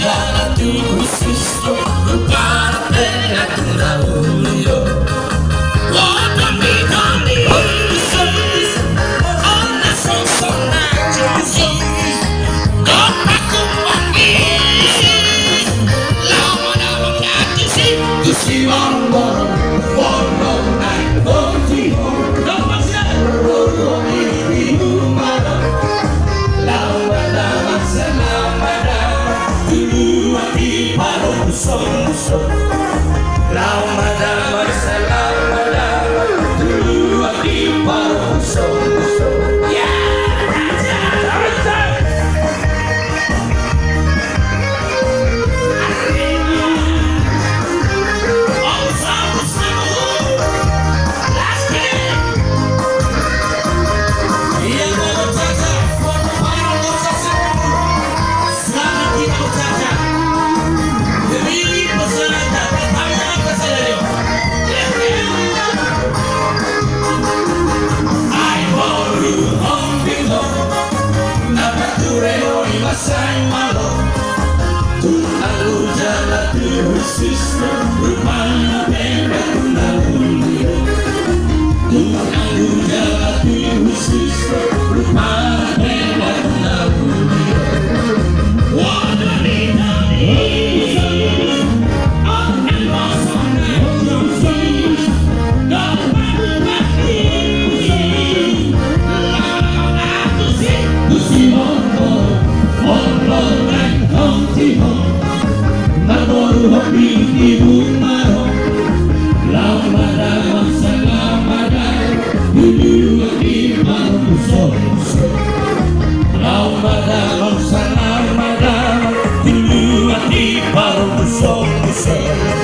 자 sang my love. I love that I feel. tus olhos. Lâmpada, nossa lâmpada, ilumina-te para o sol do céu.